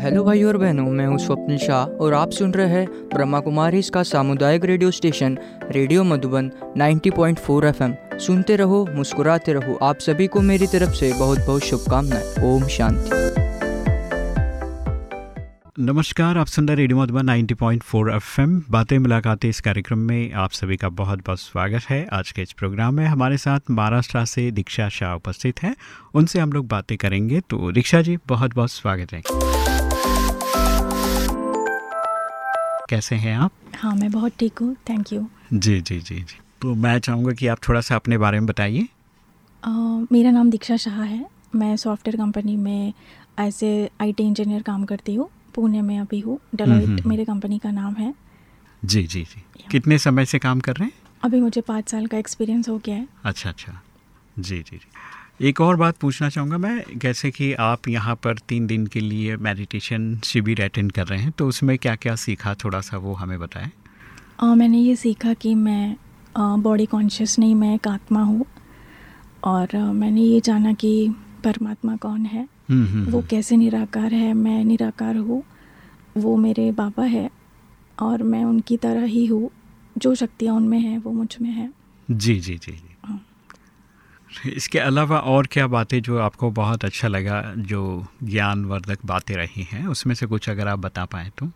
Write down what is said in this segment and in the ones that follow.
Hello भाई और बहनों, मैं हूँ स्वप्निल शाह और आप सुन रहे हैं ब्रह्मा कुमारी इसका सामुदायिक radio station, radio Madhuban 90.4 FM. सुनते रहो, मुस्कुराते रहो, आप सभी को मेरी तरफ़ से बहुत बहुत शुभकामनाएँ। ओम शांति। नमस्कार, आप सुन रहे रेडियो मधुबन 90.4 एफएम। बातें, मुलाकातें इस कार्यक्रम में आप सभी का बहुत बहुत स्वागत है। आज के इस प्रोग्राम में हमारे साथ महाराष्ट्र से दीक्षा शाह उपस्थित हैं। उनसे हम लोग बातें करेंगे तो दीक्षा जी बहुत बहुत स्वागत है। कैसे हैं आप? हाँ मैं बहुत ठीक हूँ थैंक यू जी जी जी जी। तो मैं चाहूँगा कि आप थोड़ा सा अपने बारे में बताइए। मेरा नाम दीक्षा शाह है। मैं सॉफ्टवेयर कंपनी में एज ए आई इंजीनियर काम करती हूँ। पुणे में अभी हूँ। डेलोइट हम्म, हम्म, मेरे कंपनी का नाम है। जी जी जी। कितने समय से काम कर रहे हैं? अभी मुझे पाँच साल का एक्सपीरियंस हो गया है। अच्छा अच्छा। जी जी जी। एक और बात पूछना चाहूँगा मैं। जैसे कि आप यहाँ पर तीन दिन के लिए मेडिटेशन शिविर अटेंड कर रहे हैं तो उसमें क्या क्या सीखा? थोड़ा सा वो हमें बताएँ। मैंने ये सीखा कि मैं बॉडी कॉन्शियस नहीं मैं एक आत्मा हूँ। और आ, मैंने ये जाना कि परमात्मा कौन है? हम्म, हम्म, वो हम्म। कैसे निराकार है? मैं निराकार हूँ। वो मेरे बाबा है और मैं उनकी तरह ही हूँ। जो शक्तियाँ उनमें हैं वो मुझमें है। जी जी जी। इसके अलावा और क्या बातें जो आपको बहुत अच्छा लगा जो ज्ञानवर्धक बातें रही हैं? उसमें से कुछ अगर आप बता पाए तो।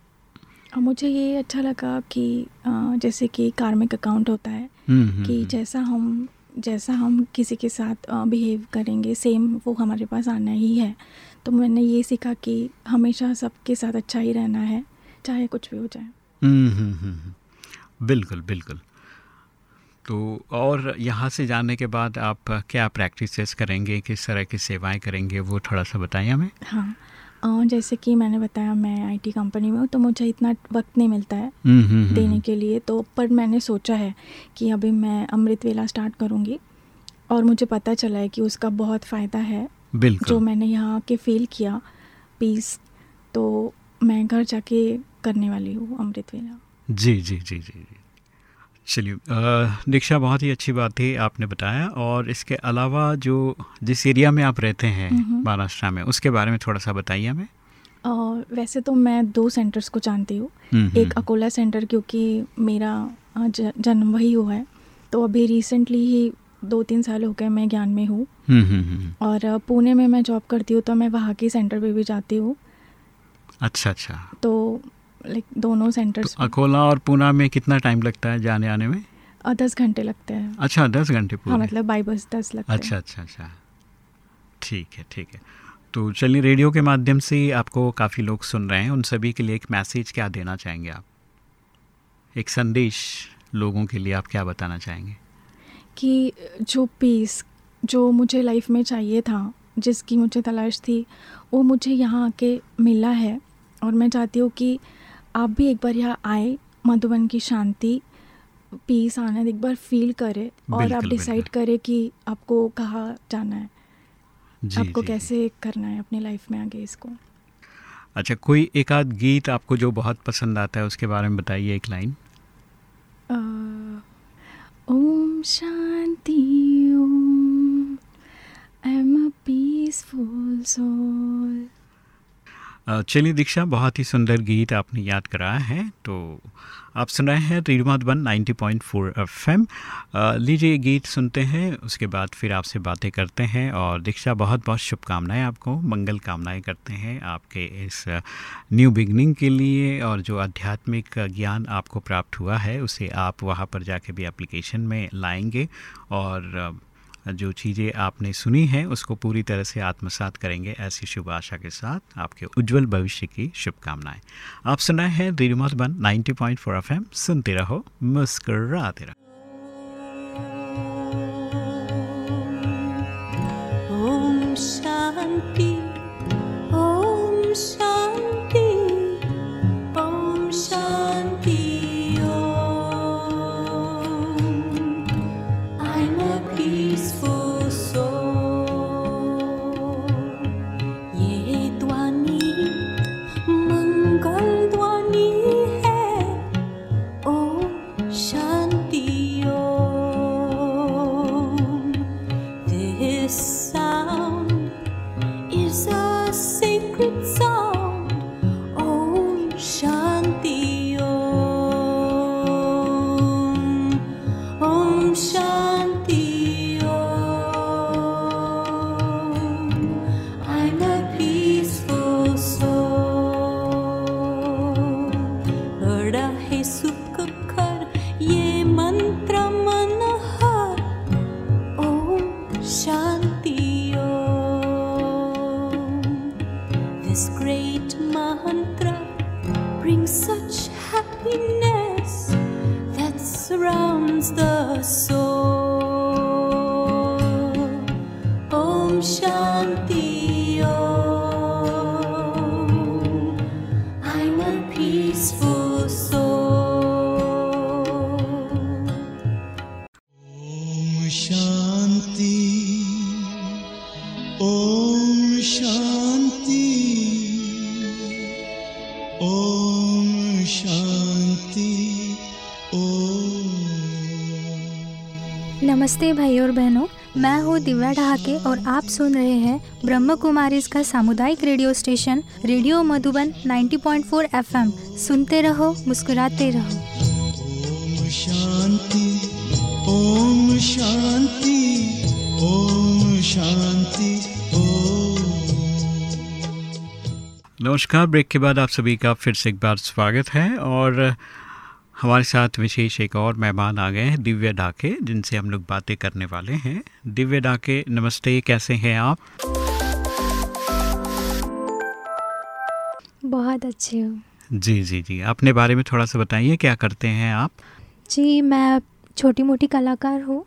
मुझे ये अच्छा लगा कि जैसे कि कार्मिक अकाउंट होता है कि जैसा हम जैसा हम किसी के साथ बिहेव करेंगे सेम वो हमारे पास आना ही है। तो मैंने ये सीखा कि हमेशा सबके साथ अच्छा ही रहना है चाहे कुछ भी हो जाए। हम्म, हम्म, हम्म, बिल्कुल बिल्कुल। तो और यहाँ से जाने के बाद आप क्या प्रैक्टिसेस करेंगे? किस तरह की सेवाएँ करेंगे? वो थोड़ा सा बताइए हमें। हाँ। जैसे कि मैंने बताया मैं आईटी कंपनी में हूँ तो मुझे इतना वक्त नहीं मिलता है हम्म, हम्म, हम्म, देने के लिए। तो पर मैंने सोचा है कि अभी मैं अमृत वेला स्टार्ट करूँगी और मुझे पता चला है कि उसका बहुत फ़ायदा है जो मैंने यहाँ के फील किया पीस तो मैं घर जाके करने वाली हूँ अमृत वेला। जी जी जी जी जी। चलिए दीक्षा बहुत ही अच्छी बात थी आपने बताया। और इसके अलावा जो जिस एरिया में आप रहते हैं महाराष्ट्र में उसके बारे में थोड़ा सा बताइए हमें। वैसे तो मैं दो सेंटर्स को जानती हूँ। एक अकोला सेंटर क्योंकि मेरा जन्म वही हुआ है। तो अभी रिसेंटली ही दो तीन साल हो गए मैं ज्ञान में हूँ। और पुणे में मैं जॉब करती हूँ तो मैं वहाँ के सेंटर पे भी जाती हूँ। अच्छा अच्छा। तो लाइक दोनों सेंटर्स तो अकोला और पूना में कितना टाइम लगता है जाने आने में? दस घंटे लगते हैं। अच्छा दस घंटे हाँ मतलब बाई बस दस लगते अच्छा अच्छा अच्छा। ठीक है ठीक है। तो चलिए रेडियो के माध्यम से आपको काफ़ी लोग सुन रहे हैं। उन सभी के लिए एक मैसेज क्या देना चाहेंगे आप? एक संदेश लोगों के लिए आप क्या बताना चाहेंगे? कि जो पीस जो मुझे लाइफ में चाहिए था जिसकी मुझे तलाश थी वो मुझे यहाँ आके मिला है। और मैं चाहती हूँ कि आप भी एक बार यहाँ आए मधुबन की शांति पीस आनंद एक बार फील करें और आप डिसाइड करें कि आपको कहाँ जाना है। जी, आपको जी, कैसे जी. करना है अपनी लाइफ में आगे इसको? अच्छा कोई एक आध गीत आपको जो बहुत पसंद आता है उसके बारे में बताइए एक लाइन ओम शांति। चलिए दीक्षा, बहुत ही सुंदर गीत आपने याद कराया है तो आप सुन रहे हैं रेडियो मधुबन 90.4 एफएम। लीजिए गीत सुनते हैं, उसके बाद फिर आपसे बातें करते हैं और दीक्षा बहुत बहुत शुभकामनाएँ आपको, मंगल कामनाएँ करते हैं आपके इस न्यू बिगनिंग के लिए और जो आध्यात्मिक ज्ञान आपको प्राप्त हुआ है, उसे आप वहाँ पर जाके भी एप्लीकेशन में लाएँगे और जो चीज़ें आपने सुनी हैं, उसको पूरी तरह से आत्मसात करेंगे ऐसी शुभ आशा के साथ आपके उज्जवल भविष्य की शुभकामनाएँ। आप सुना है रेडियो मधुबन 90.4 पॉइंट सुनते रहो, मुस्कराते रहो। शांति नमस्ते भाई और बहनों मैं हूँ दिव्या ढहाके और आप सुन रहे हैं ब्रह्म कुमारी का सामुदायिक radio station radio Madhuban 90.4 FM. सुनते रहो मुस्कुराते रहो। ॐ शांति शान्ति ॐ शान्ति ॐ नमस्कार ब्रेक के बाद आप सभी का फिर से एक बार स्वागत है और हमारे साथ विशेष एक और मेहमान आ गए हैं दिव्या डाके जिनसे हम लोग बातें करने वाले हैं। दिव्या डाके नमस्ते कैसे हैं आप? बहुत अच्छे हो। जी जी जी। अपने बारे में थोड़ा सा बताइए क्या करते हैं आप? जी मैं छोटी मोटी कलाकार हूँ।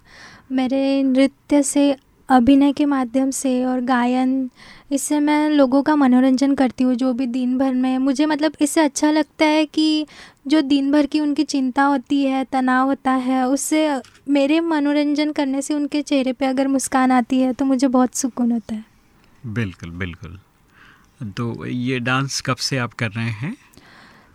मेरे नृत्य से अभिनय के माध्यम से और गायन, इससे मैं लोगों का मनोरंजन करती हूँ जो भी दिन भर में। मुझे मतलब इससे अच्छा लगता है कि जो दिन भर की उनकी चिंता होती है, तनाव होता है, उससे मेरे मनोरंजन करने से उनके चेहरे पे अगर मुस्कान आती है तो मुझे बहुत सुकून होता है। बिल्कुल बिल्कुल। तो ये डांस कब से आप कर रहे हैं?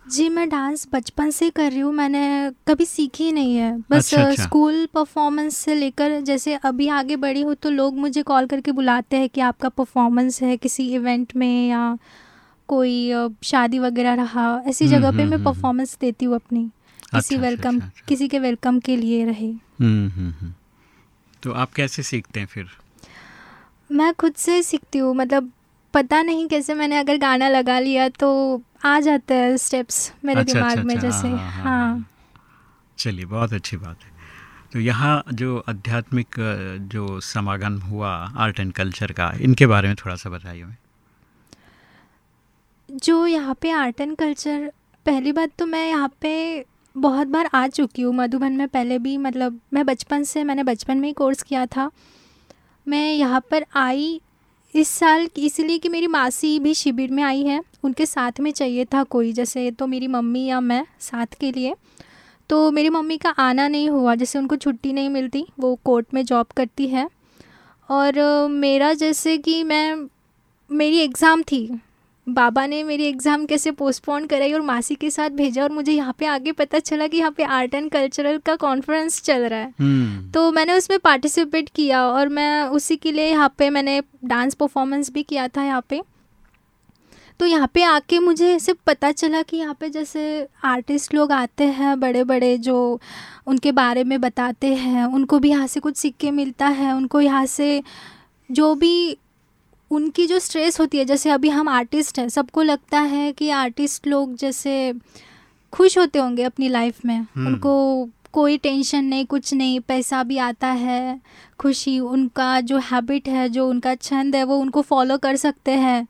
जी मैं डांस बचपन से कर रही हूँ मैंने कभी सीखी नहीं है बस अच्छा, अच्छा। स्कूल परफॉर्मेंस से लेकर जैसे अभी आगे बढ़ी हूँ तो लोग मुझे कॉल करके बुलाते हैं कि आपका परफॉर्मेंस है किसी इवेंट में या कोई शादी वगैरह रहा ऐसी हम्म, जगह पे हम्म, मैं हम्म। परफॉर्मेंस देती हूँ अपनी अच्छा, किसी अच्छा, वेलकम अच्छा, अच्छा। किसी के वेलकम के लिए रहे हम्म हम्म हम्म। तो आप कैसे सीखते हैं फिर मैं खुद से सीखती हूँ मतलब पता नहीं कैसे मैंने अगर गाना लगा लिया तो आ जाते हैं स्टेप्स मेरे अच्छा, दिमाग अच्छा, में अच्छा, जैसे हाँ, हाँ, हाँ, हाँ। चलिए बहुत अच्छी बात है। तो यहाँ जो आध्यात्मिक जो समागम हुआ आर्ट एंड कल्चर का इनके बारे में थोड़ा सा बताइए। हमें जो यहाँ पे आर्ट एंड कल्चर पहली बात तो मैं यहाँ पे बहुत बार आ चुकी हूँ। मधुबन में पहले भी मतलब मैं बचपन से मैंने बचपन में ही कोर्स किया था। मैं यहाँ पर आई इस साल इसलिए कि मेरी मासी भी शिविर में आई है। उनके साथ में चाहिए था कोई, जैसे तो मेरी मम्मी या मैं साथ के लिए। तो मेरी मम्मी का आना नहीं हुआ, जैसे उनको छुट्टी नहीं मिलती, वो कोर्ट में जॉब करती है। और मेरा जैसे कि मैं, मेरी एग्ज़ाम थी बाबा ने मेरी एग्ज़ाम कैसे पोस्टपोन कराई और मासी के साथ भेजा और मुझे यहाँ पे आगे पता चला कि यहाँ पे आर्ट एंड कल्चरल का कॉन्फ्रेंस चल रहा है। हम्म। तो मैंने उसमें पार्टिसिपेट किया और मैं उसी के लिए यहाँ पे मैंने डांस परफॉर्मेंस भी किया था यहाँ पे। तो यहाँ पे आके मुझे ऐसे पता चला कि यहाँ पे जैसे आर्टिस्ट लोग आते हैं बड़े बड़े जो उनके बारे में बताते हैं उनको भी यहाँ से कुछ सीख के मिलता है उनको यहाँ से जो भी उनकी जो स्ट्रेस होती है जैसे अभी हम आर्टिस्ट हैं सबको लगता है कि आर्टिस्ट लोग जैसे खुश होते होंगे अपनी लाइफ में। हम्म। उनको कोई टेंशन नहीं कुछ नहीं पैसा भी आता है खुशी उनका जो हैबिट है जो उनका छंद है वो उनको फॉलो कर सकते हैं।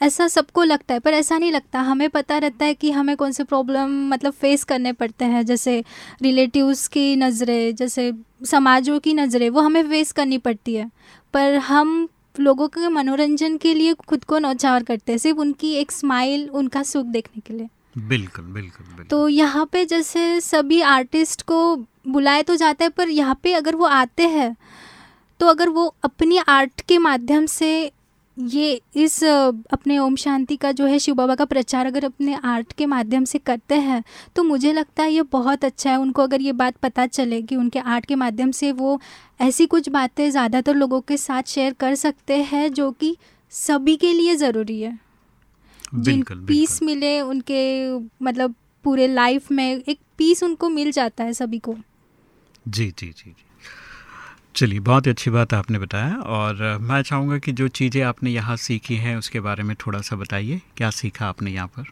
ऐसा सबको लगता है पर ऐसा नहीं लगता। हमें पता रहता है कि हमें कौन से प्रॉब्लम मतलब फेस करने पड़ते हैं जैसे रिलेटिव्स की नज़रें जैसे समाजों की नज़रें वो हमें फेस करनी पड़ती है। पर हम लोगों के मनोरंजन के लिए खुद को नौचार करते हैं सिर्फ़ उनकी एक स्माइल उनका सुख देखने के लिए। बिल्कुल बिल्कुल बिल्कुल। तो यहाँ पे जैसे सभी आर्टिस्ट को बुलाए तो जाता है पर यहाँ पे अगर वो आते हैं तो अगर वो अपनी आर्ट के माध्यम से ये इस अपने ओम शांति का जो है शिव बाबा का प्रचार अगर अपने आर्ट के माध्यम से करते हैं तो मुझे लगता है ये बहुत अच्छा है। उनको अगर ये बात पता चले कि उनके आर्ट के माध्यम से वो ऐसी कुछ बातें ज़्यादातर लोगों के साथ शेयर कर सकते हैं जो कि सभी के लिए ज़रूरी है। जिन बिल्कुल। पीस मिले उनके मतलब पूरे लाइफ में एक पीस उनको मिल जाता है सभी को। जी जी जी जी। चलिए बहुत अच्छी बात आपने बताया और मैं चाहूँगा कि जो चीज़ें आपने यहाँ सीखी हैं उसके बारे में थोड़ा सा बताइए क्या सीखा आपने यहाँ पर?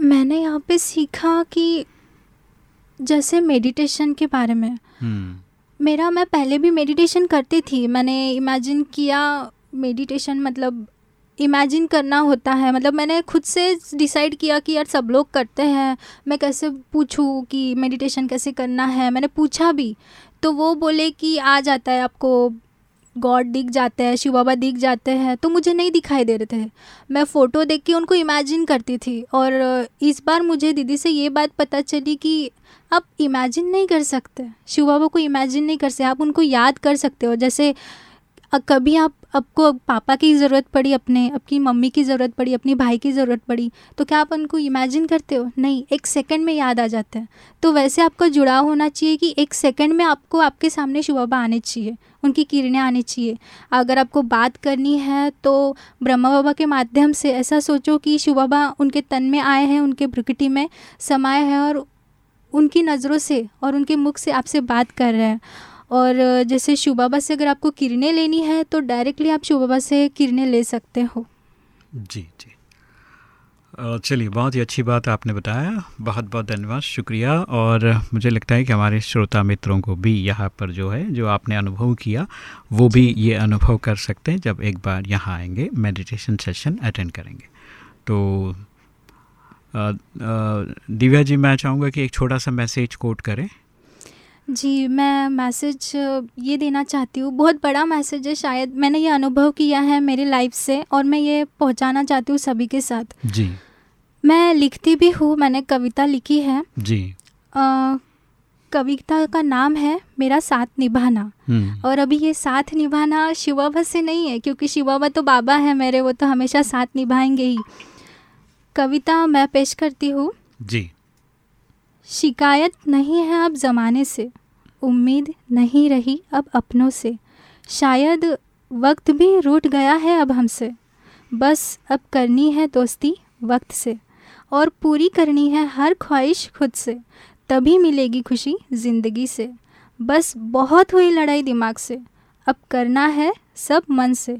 मैंने यहाँ पे सीखा कि जैसे मेडिटेशन के बारे में। हम्म। मेरा मैं पहले भी मेडिटेशन करती थी मैंने इमेजिन किया मेडिटेशन मतलब इमेजिन करना होता है मतलब मैंने खुद से डिसाइड किया कि यार सब लोग करते हैं मैं कैसे पूछूँ कि मेडिटेशन कैसे करना है मैंने पूछा भी तो वो बोले कि आ जाता है, आपको गॉड दिख जाते हैं, शिव बाबा दिख जाते हैं तो मुझे नहीं दिखाई दे रहे थे। मैं फ़ोटो देख के उनको इमेजिन करती थी और इस बार मुझे दीदी से ये बात पता चली कि आप इमेजिन नहीं कर सकते, शिव बाबा को इमेजिन नहीं कर सकते, आप उनको याद कर सकते हो। जैसे कभी आप आपको पापा की ज़रूरत पड़ी, अपने अपनी मम्मी की ज़रूरत पड़ी, अपनी भाई की ज़रूरत पड़ी तो क्या आप उनको इमेजिन करते हो? नहीं, एक सेकंड में याद आ जाता है। तो वैसे आपका जुड़ाव होना चाहिए कि एक सेकंड में आपको आपके सामने शिव बाबा आने चाहिए, उनकी किरणें आनी चाहिए। अगर आपको बात करनी है तो ब्रह्मा बाबा के माध्यम से ऐसा सोचो कि शिव बाबा उनके तन में आए हैं, उनके प्रकृति में समाये हैं और उनकी नज़रों से और उनके मुख से आपसे बात कर रहे हैं। और जैसे शिव बाबा से अगर आपको किरणें लेनी है तो डायरेक्टली आप शिव बाबा से किरणें ले सकते हो। जी जी। चलिए बहुत ही अच्छी बात आपने बताया। बहुत बहुत धन्यवाद शुक्रिया। और मुझे लगता है कि हमारे श्रोता मित्रों को भी यहाँ पर जो है जो आपने अनुभव किया वो भी ये अनुभव कर सकते हैं जब एक बार यहाँ आएँगे मेडिटेशन सेशन अटेंड करेंगे। तो दिव्या जी मैं चाहूँगा कि एक छोटा सा मैसेज कोट करें। जी मैं मैसेज ये देना चाहती हूँ। बहुत बड़ा मैसेज है शायद मैंने ये अनुभव किया है मेरी लाइफ से और मैं ये पहुँचाना चाहती हूँ सभी के साथ। जी। मैं लिखती भी हूँ मैंने कविता लिखी है। जी। आ, कविता का नाम है मेरा साथ निभाना। और अभी ये साथ निभाना शिवाबा से नहीं है क्योंकि शिवाबा तो बाबा है मेरे वो तो हमेशा साथ निभाएँगे ही। कविता मैं पेश करती हूँ। जी। शिकायत नहीं है अब ज़माने से। उम्मीद नहीं रही अब अपनों से। शायद वक्त भी रूठ गया है अब हमसे। बस अब करनी है दोस्ती वक्त से। और पूरी करनी है हर ख्वाहिश खुद से। तभी मिलेगी खुशी ज़िंदगी से। बस बहुत हुई लड़ाई दिमाग से। अब करना है सब मन से।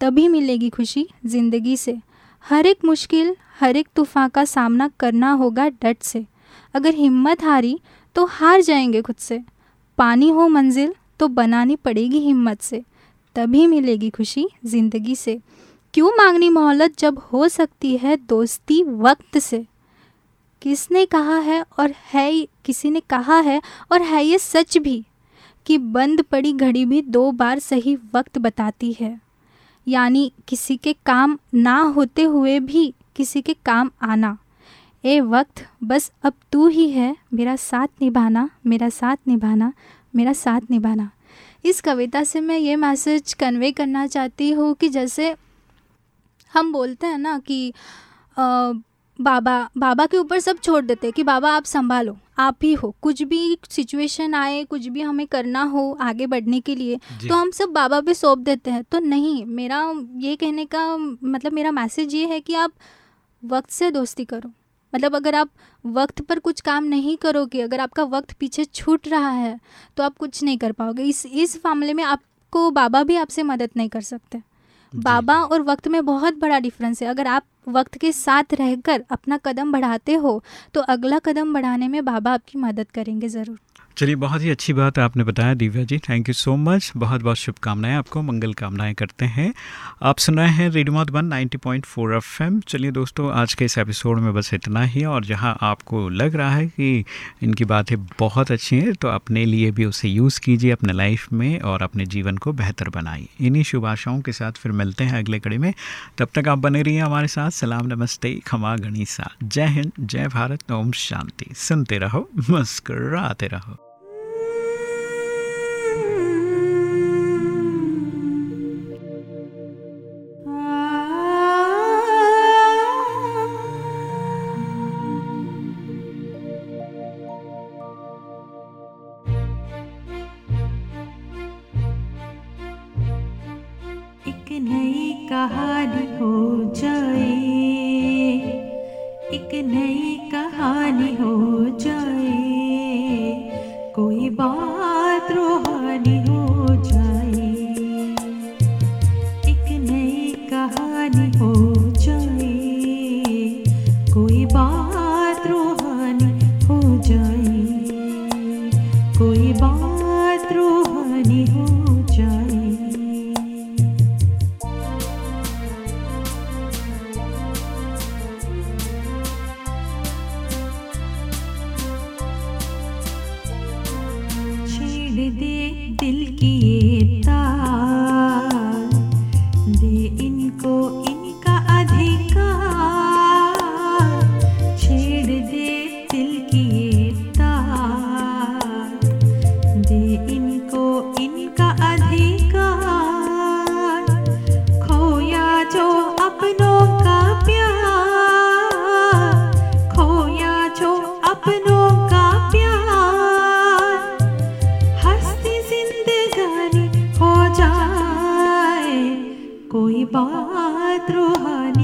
तभी मिलेगी खुशी ज़िंदगी से। हर एक मुश्किल, हर एक तूफ़ान का सामना करना होगा डट से। अगर हिम्मत हारी तो हार जाएँगे खुद से। पानी हो मंजिल तो बनानी पड़ेगी हिम्मत से। तभी मिलेगी खुशी ज़िंदगी से। क्यों मांगनी मोहलत जब हो सकती है दोस्ती वक्त से? किसने कहा है और है किसी ने कहा है और है ये सच भी? कि बंद पड़ी घड़ी भी दो बार सही वक्त बताती है। यानी किसी के काम ना होते हुए भी किसी के काम आना। ए वक्त बस अब तू ही है मेरा साथ निभाना मेरा साथ निभाना मेरा साथ निभाना। इस कविता से मैं ये मैसेज कन्वे करना चाहती हूँ कि जैसे हम बोलते हैं ना कि आ, बाबा बाबा के ऊपर सब छोड़ देते हैं कि बाबा आप संभालो आप ही हो। कुछ भी सिचुएशन आए कुछ भी हमें करना हो आगे बढ़ने के लिए तो हम सब बाबा पे सौंप देते हैं। तो नहीं मेरा ये कहने का मतलब मेरा मैसेज ये है कि आप वक्त से दोस्ती करो। मतलब अगर आप वक्त पर कुछ काम नहीं करोगे अगर आपका वक्त पीछे छूट रहा है तो आप कुछ नहीं कर पाओगे। इस इस मामले में आपको बाबा भी आपसे मदद नहीं कर सकते। बाबा और वक्त में बहुत बड़ा डिफरेंस है। अगर आप वक्त के साथ रहकर अपना कदम बढ़ाते हो तो अगला कदम बढ़ाने में बाबा आपकी मदद करेंगे ज़रूर। चलिए, बहुत ही अच्छी बात आपने बताया Divya ji thank you so much बहुत बहुत शुभकामनाएँ आपको, मंगल कामनाएँ करते हैं। आप सुन रहे हैं रेडियो वन 90.4 पॉइंट चलिए दोस्तों, आज के इस एपिसोड में बस इतना ही, और जहाँ आपको लग रहा है कि इनकी बातें बहुत अच्छी हैं तो अपने लिए भी उसे यूज़ कीजिए अपने लाइफ में, और अपने जीवन को बेहतर बनाइए। इन्हीं शुभ आशाओं के साथ फिर मिलते हैं अगले कड़ी में। तब तक आप बने रहिए हमारे साथ। सलाम नमस्ते खमा गणिसा। जय हिंद जय भारत ओम शांति। सुनते रहो मुस्कराते रहो। दे दिल की ये पात्रोहानि